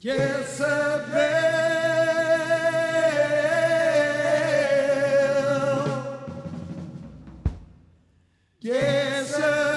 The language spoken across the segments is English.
Jezebel. Jezebel.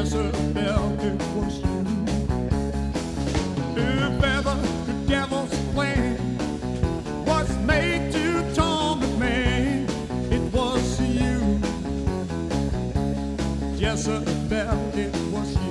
Jezebel, it was you. If ever the devil's plan was made to torment it was you. It was you.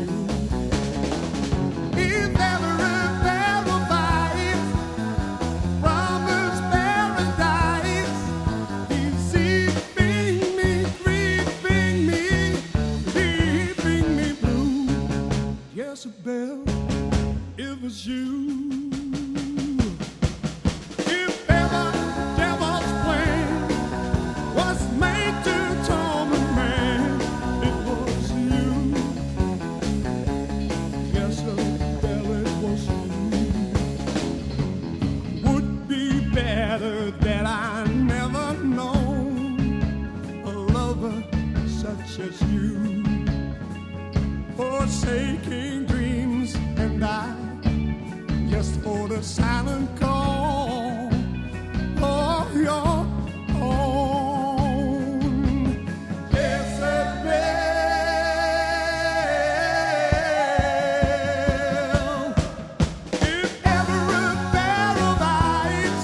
Would be better that I never known a lover such as you. Forsaking just for the silent call of your own. Jezebel. If ever a of eyes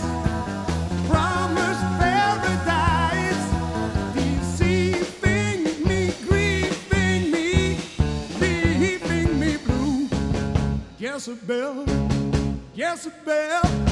promised paradise, deceiving me, grieving me, leaving me blue. Jezebel, Jezebel,